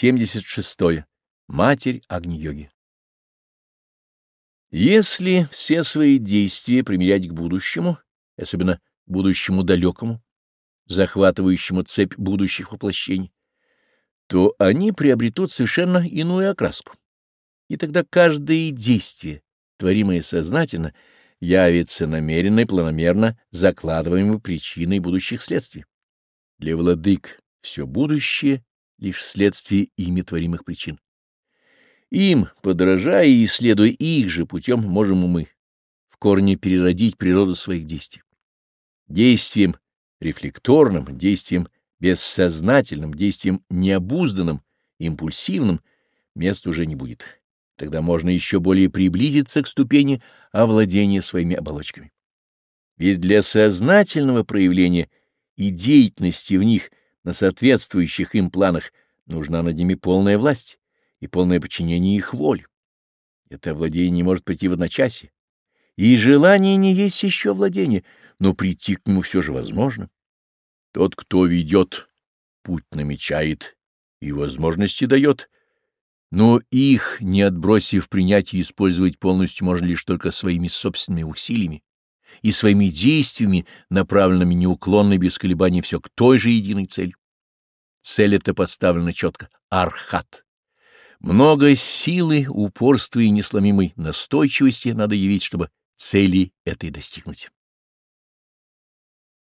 76. -е. Матерь Агни-йоги. Если все свои действия примерять к будущему, особенно будущему далекому, захватывающему цепь будущих воплощений, то они приобретут совершенно иную окраску. И тогда каждое действие, творимое сознательно, явится намеренно и планомерно закладываемой причиной будущих следствий. Для владык все будущее лишь вследствие ими творимых причин. Им, подражая и следуя их же путем, можем мы в корне переродить природу своих действий. Действием рефлекторным, действием бессознательным, действием необузданным, импульсивным мест уже не будет. Тогда можно еще более приблизиться к ступени овладения своими оболочками. Ведь для сознательного проявления и деятельности в них – на соответствующих им планах нужна над ними полная власть и полное подчинение их воль. Это владение не может прийти в одночасье. И желание не есть еще владение, но прийти к нему все же возможно. Тот, кто ведет, путь намечает и возможности дает, но их, не отбросив принять и использовать полностью, можно лишь только своими собственными усилиями и своими действиями, направленными неуклонно без колебаний все к той же единой цели. Цель эта поставлена четко — архат. Много силы, упорства и несломимой настойчивости надо явить, чтобы цели этой достигнуть.